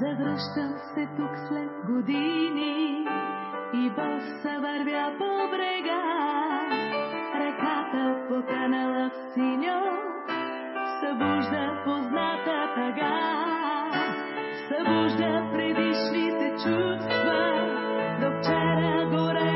Завръщам се тук след години и боса вървя по брега. Реката потънала в синьо, събужда позната тъга. Събужда предишните чувства, до вчера горели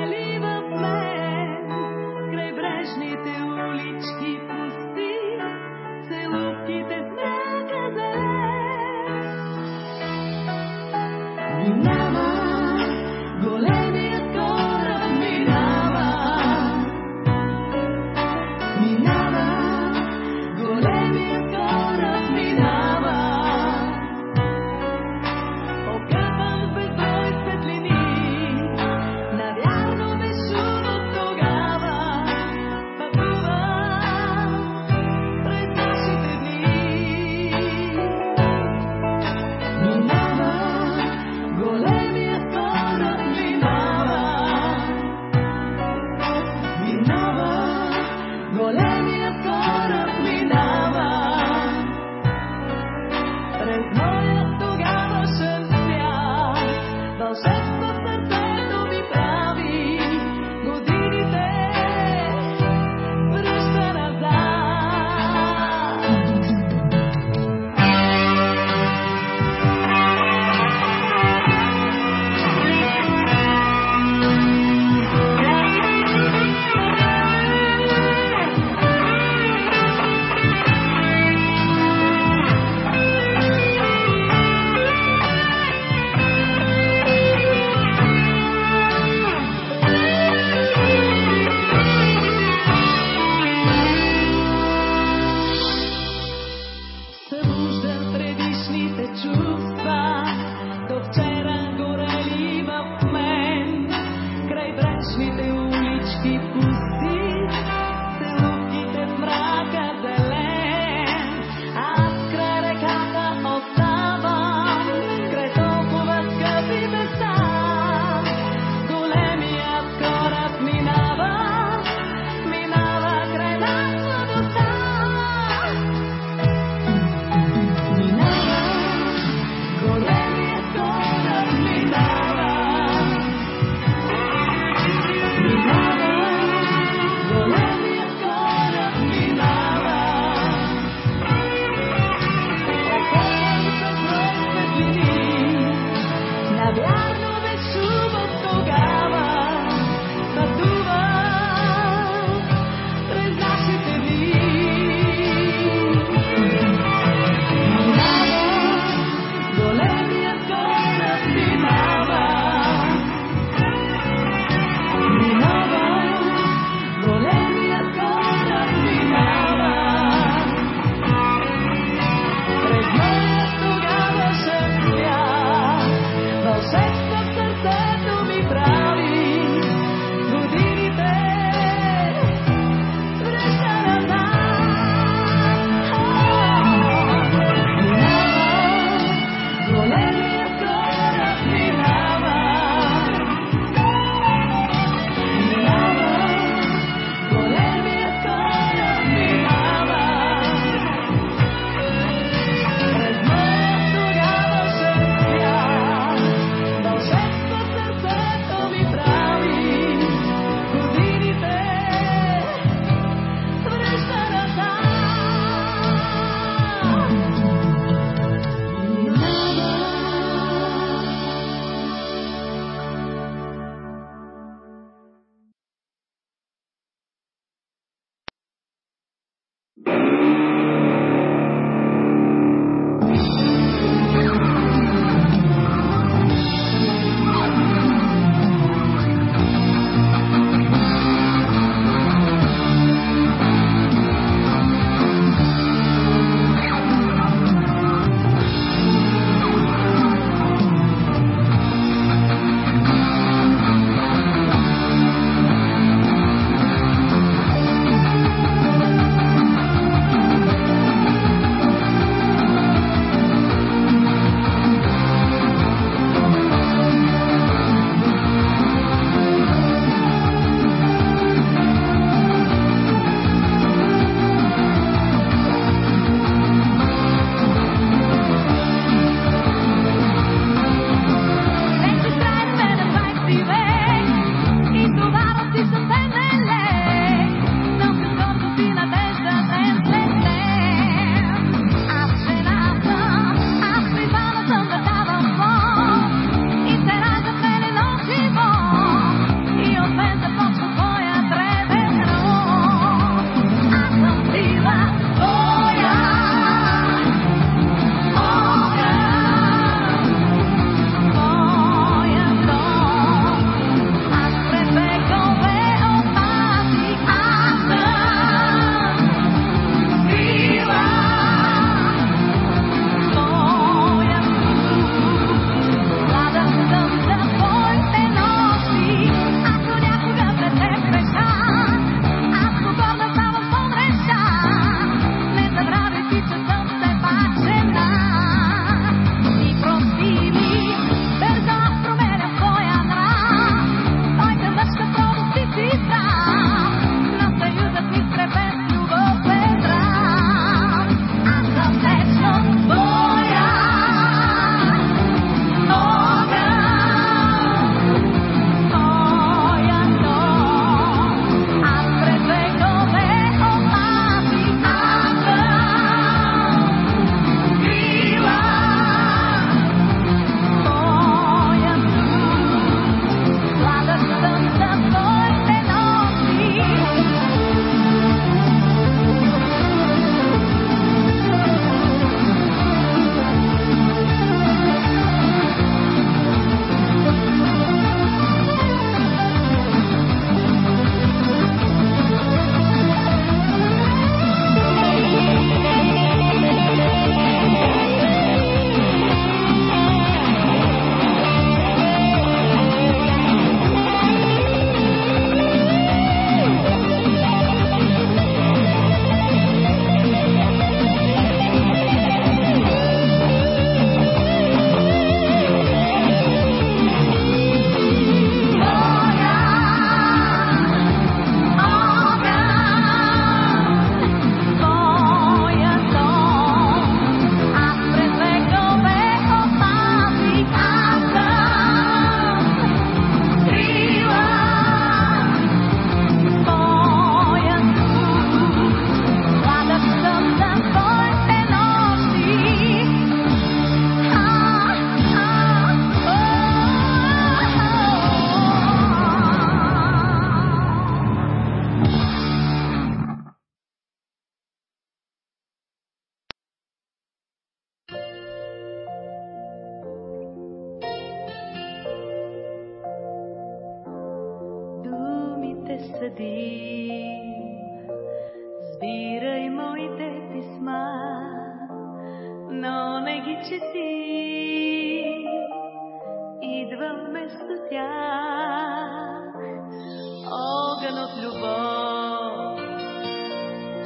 огън от любов.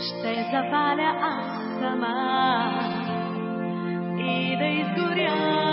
Ще запаля аз сама и да изгоря.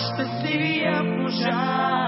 щастлив можа.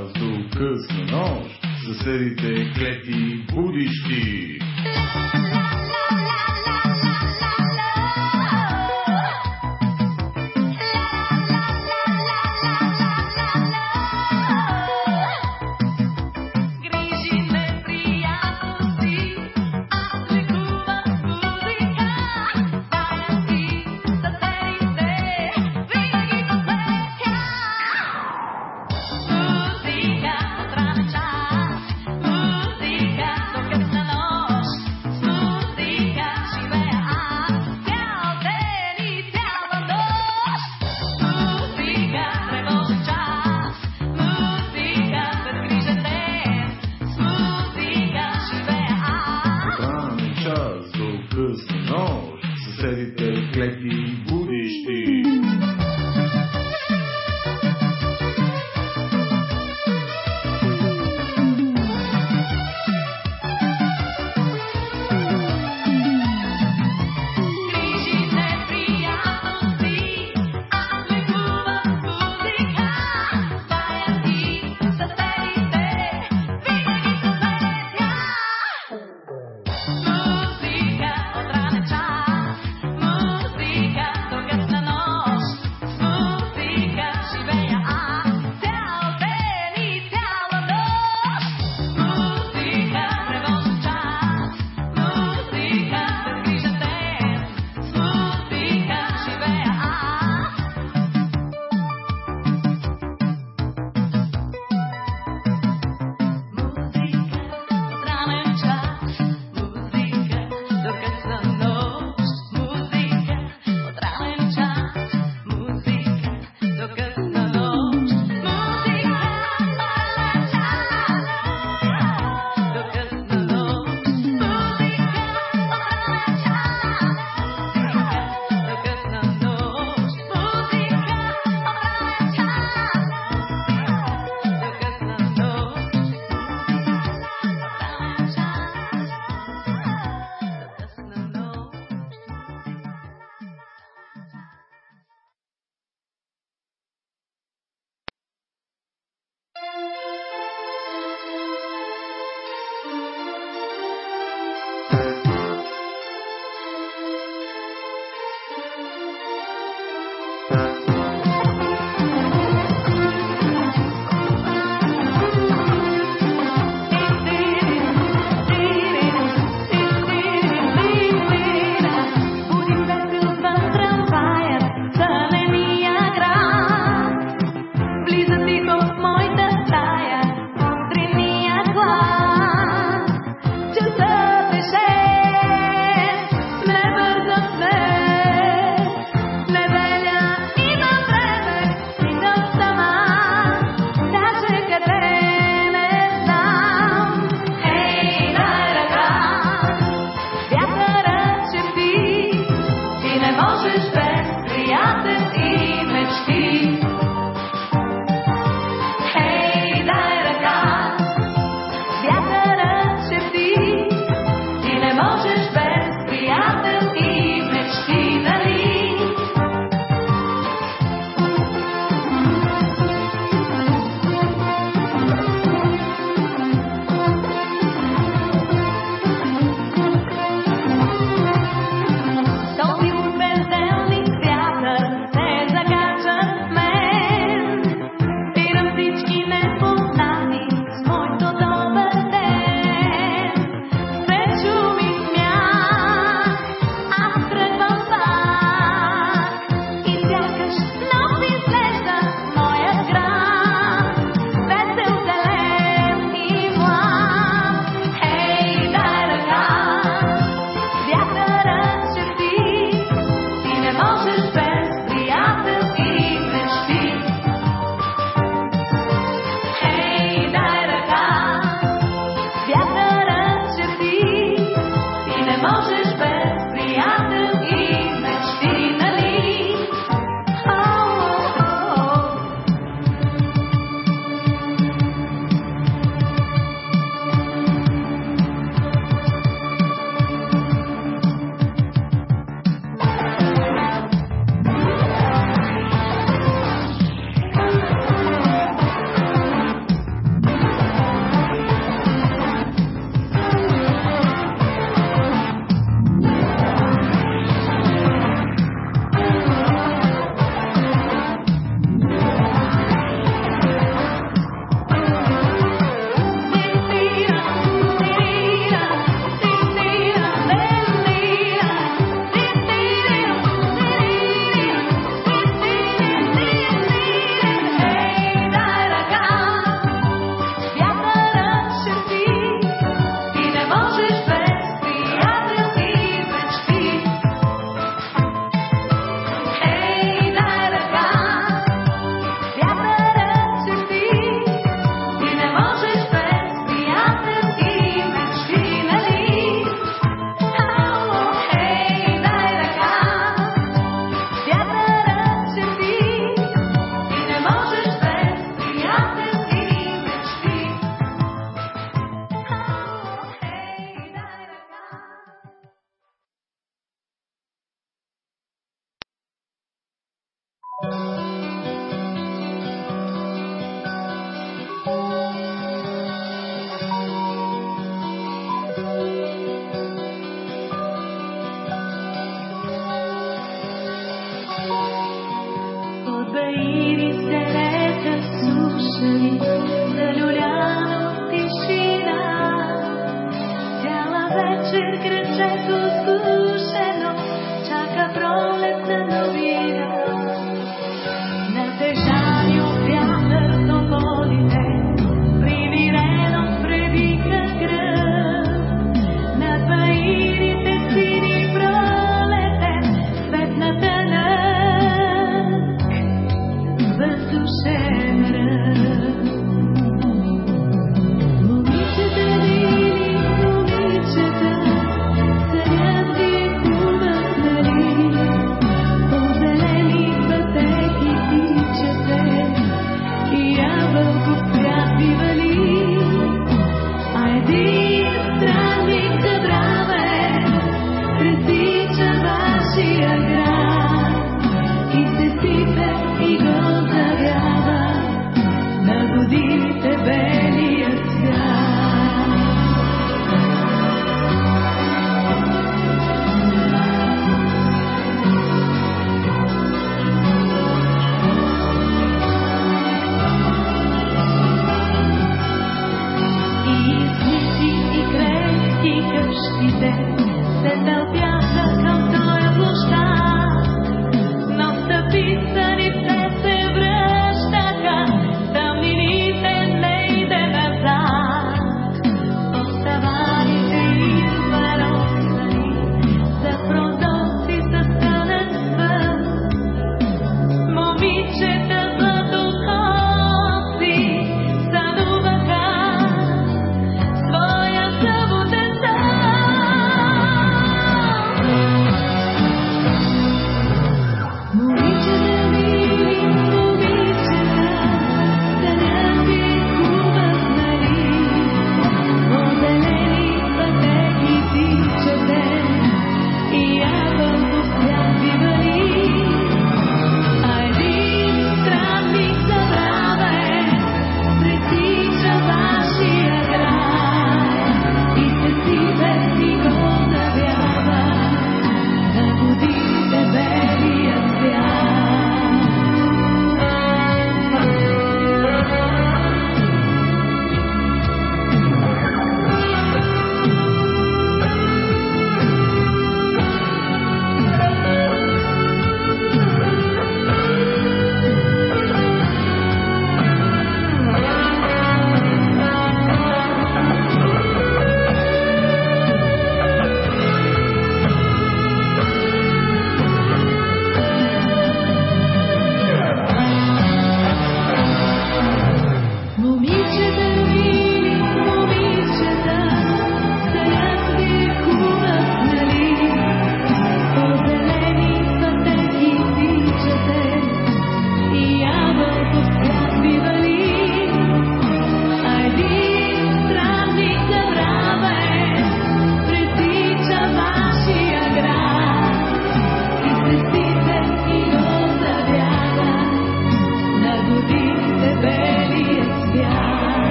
час до късна нощ, съседите клети будищи.